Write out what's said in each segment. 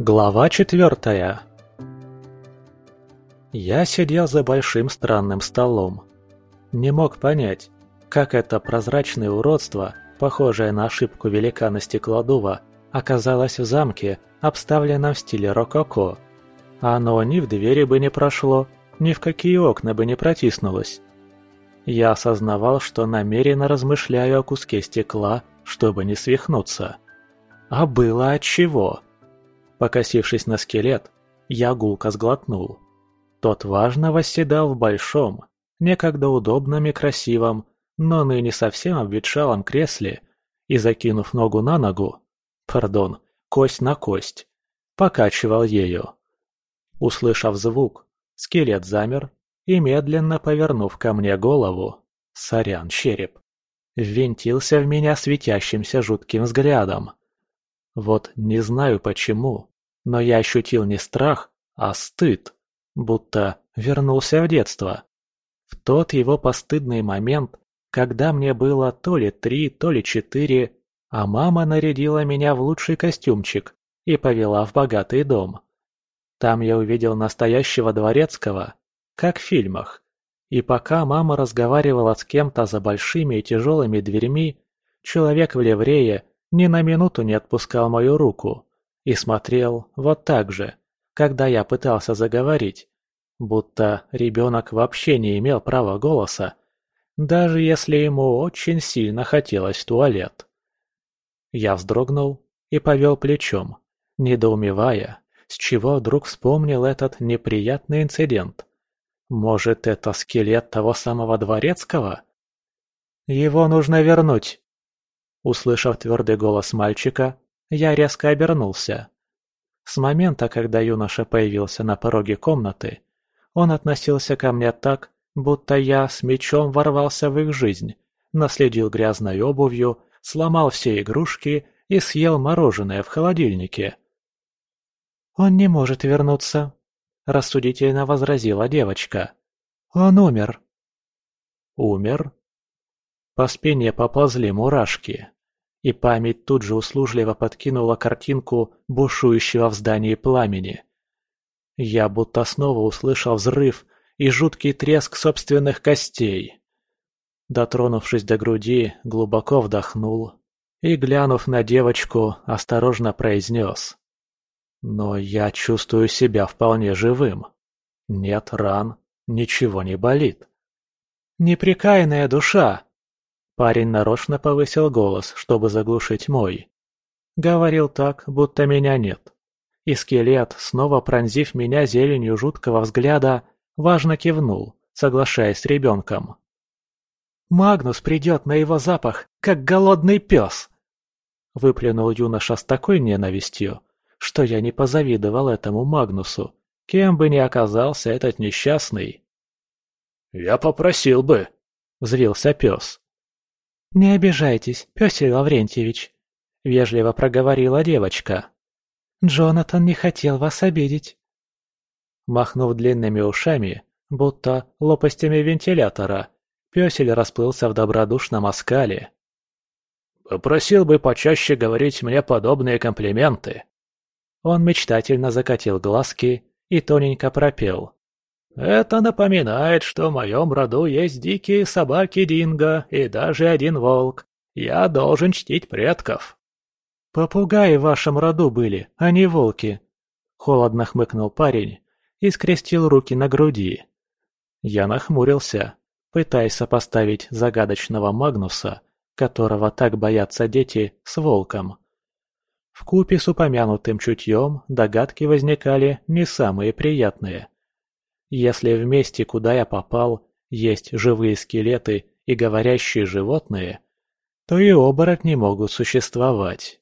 Глава четвертая Я сидел за большим странным столом. Не мог понять, как это прозрачное уродство, похожее на ошибку великана Стеклодува, оказалось в замке, обставленном в стиле рококо. Оно ни в двери бы не прошло, ни в какие окна бы не протиснулось. Я осознавал, что намеренно размышляю о куске стекла, чтобы не свихнуться. А было отчего. Покосившись на скелет, я гулко сглотнул. Тот важно восседал в большом, некогда удобном и красивом, но ныне совсем обветшалом кресле и, закинув ногу на ногу, пардон, кость на кость, покачивал ею. Услышав звук, скелет замер и, медленно повернув ко мне голову, сорян, череп, ввинтился в меня светящимся жутким взглядом. Вот не знаю почему, но я ощутил не страх, а стыд, будто вернулся в детство. В тот его постыдный момент, когда мне было то ли три, то ли четыре, а мама нарядила меня в лучший костюмчик и повела в богатый дом. Там я увидел настоящего дворецкого, как в фильмах. И пока мама разговаривала с кем-то за большими и тяжелыми дверьми, человек в ливрее ни на минуту не отпускал мою руку и смотрел вот так же, когда я пытался заговорить, будто ребенок вообще не имел права голоса, даже если ему очень сильно хотелось в туалет. Я вздрогнул и повел плечом, недоумевая, с чего вдруг вспомнил этот неприятный инцидент. Может, это скелет того самого дворецкого? Его нужно вернуть. Услышав твердый голос мальчика, я резко обернулся. С момента, когда юноша появился на пороге комнаты, он относился ко мне так, будто я с мечом ворвался в их жизнь, наследил грязной обувью, сломал все игрушки и съел мороженое в холодильнике. «Он не может вернуться», – рассудительно возразила девочка. «Он умер». «Умер?» По спине поползли мурашки и память тут же услужливо подкинула картинку бушующего в здании пламени. Я будто снова услышал взрыв и жуткий треск собственных костей. Дотронувшись до груди, глубоко вдохнул и, глянув на девочку, осторожно произнес. «Но я чувствую себя вполне живым. Нет ран, ничего не болит». «Непрекаянная душа!» Парень нарочно повысил голос, чтобы заглушить мой. Говорил так, будто меня нет. И скелет, снова пронзив меня зеленью жуткого взгляда, важно кивнул, соглашаясь с ребенком. «Магнус придет на его запах, как голодный пес!» Выплюнул юноша с такой ненавистью, что я не позавидовал этому Магнусу, кем бы ни оказался этот несчастный. «Я попросил бы», — взвился пес. «Не обижайтесь, Пёсель Лаврентьевич», — вежливо проговорила девочка. «Джонатан не хотел вас обидеть». Махнув длинными ушами, будто лопастями вентилятора, Пёсель расплылся в добродушном оскале. «Попросил бы почаще говорить мне подобные комплименты». Он мечтательно закатил глазки и тоненько пропел. Это напоминает, что в моем роду есть дикие собаки Динго и даже один волк. Я должен чтить предков. Попугаи в вашем роду были, а не волки. Холодно хмыкнул парень и скрестил руки на груди. Я нахмурился, пытаясь сопоставить загадочного Магнуса, которого так боятся дети, с волком. В купе с упомянутым чутьем догадки возникали не самые приятные. Если в месте, куда я попал, есть живые скелеты и говорящие животные, то и оборотни могут существовать.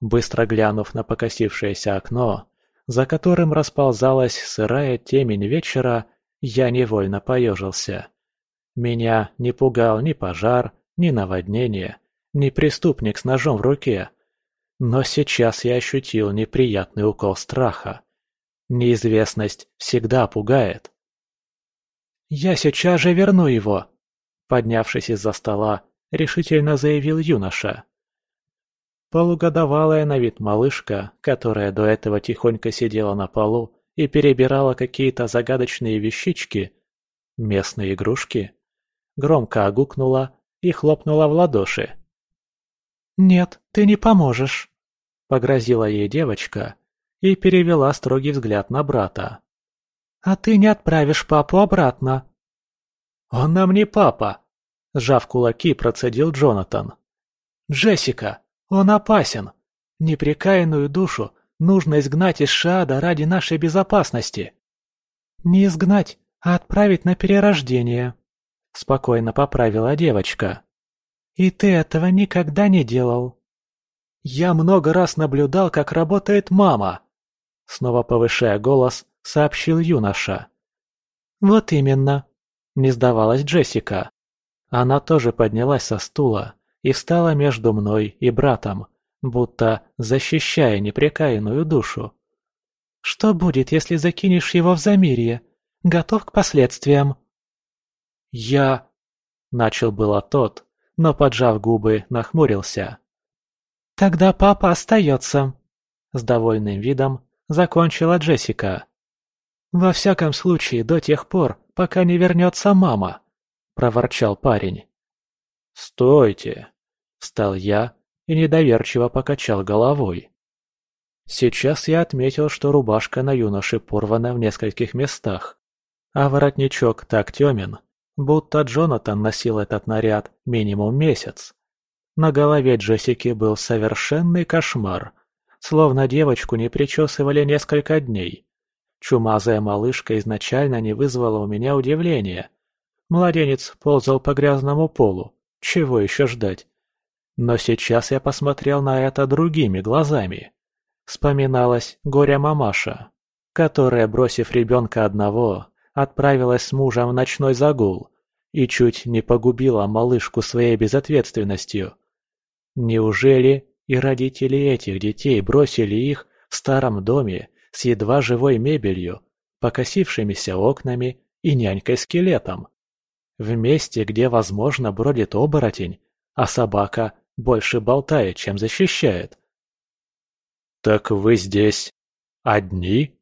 Быстро глянув на покосившееся окно, за которым расползалась сырая темень вечера, я невольно поежился. Меня не пугал ни пожар, ни наводнение, ни преступник с ножом в руке. Но сейчас я ощутил неприятный укол страха. Неизвестность всегда пугает. «Я сейчас же верну его!» Поднявшись из-за стола, решительно заявил юноша. Полугодовалая на вид малышка, которая до этого тихонько сидела на полу и перебирала какие-то загадочные вещички, местные игрушки, громко огукнула и хлопнула в ладоши. «Нет, ты не поможешь», — погрозила ей девочка и перевела строгий взгляд на брата. «А ты не отправишь папу обратно». «Он нам не папа», — сжав кулаки, процедил Джонатан. «Джессика, он опасен. Непрекаянную душу нужно изгнать из Шаада ради нашей безопасности». «Не изгнать, а отправить на перерождение», — спокойно поправила девочка. «И ты этого никогда не делал». «Я много раз наблюдал, как работает мама», — снова повышая голос, сообщил юноша. «Вот именно», — не сдавалась Джессика. Она тоже поднялась со стула и встала между мной и братом, будто защищая непрекаянную душу. «Что будет, если закинешь его в замирье? Готов к последствиям?» «Я...» — начал было тот, но, поджав губы, нахмурился. «Тогда папа остается», — с довольным видом закончила Джессика. «Во всяком случае, до тех пор, пока не вернется мама», — проворчал парень. «Стойте!» — встал я и недоверчиво покачал головой. Сейчас я отметил, что рубашка на юноше порвана в нескольких местах, а воротничок так темен, будто Джонатан носил этот наряд минимум месяц. На голове Джессики был совершенный кошмар, словно девочку не причесывали несколько дней. Чумазая малышка изначально не вызвала у меня удивления. Младенец ползал по грязному полу, чего еще ждать? Но сейчас я посмотрел на это другими глазами. Вспоминалась горя-мамаша, которая, бросив ребенка одного, отправилась с мужем в ночной загул и чуть не погубила малышку своей безответственностью. Неужели и родители этих детей бросили их в старом доме с едва живой мебелью, покосившимися окнами и нянькой-скелетом? В месте, где, возможно, бродит оборотень, а собака больше болтает, чем защищает. «Так вы здесь одни?»